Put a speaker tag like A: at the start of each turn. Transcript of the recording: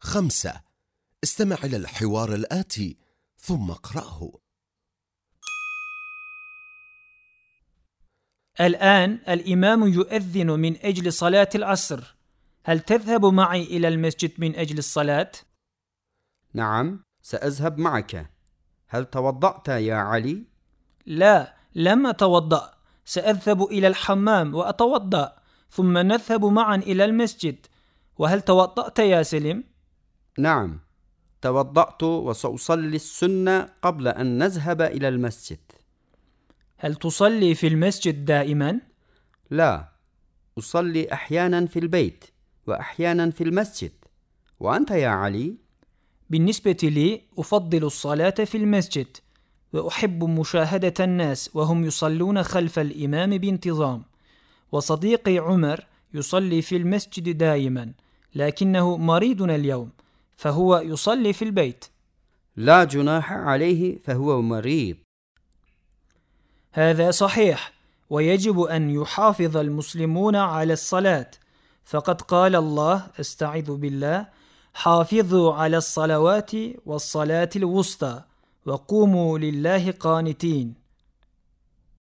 A: خمسة استمع إلى الحوار الآتي ثم اقرأه
B: الآن الإمام يؤذن من أجل صلاة العصر هل تذهب معي إلى المسجد من أجل الصلاة؟
C: نعم سأذهب معك هل توضأت يا علي؟
B: لا لم أتوضأ سأذهب إلى الحمام وأتوضأ ثم نذهب معا إلى المسجد وهل توضأت يا سلم؟
C: نعم توضأت وسأصلي السنة قبل أن نذهب إلى المسجد
B: هل تصلي في المسجد دائما؟
C: لا أصلي أحيانا في البيت وأحيانا في المسجد وأنت يا علي؟
B: بالنسبة لي أفضل الصلاة في المسجد وأحب مشاهدة الناس وهم يصلون خلف الإمام بانتظام وصديقي عمر يصلي في المسجد دائما لكنه مريض اليوم فهو يصلي في البيت.
C: لا جناح عليه فهو مريض.
B: هذا صحيح ويجب أن يحافظ المسلمون على الصلاة. فقد قال الله استعذ بالله حافظوا على الصلوات والصلاة الوسطى وقوموا لله قانتين.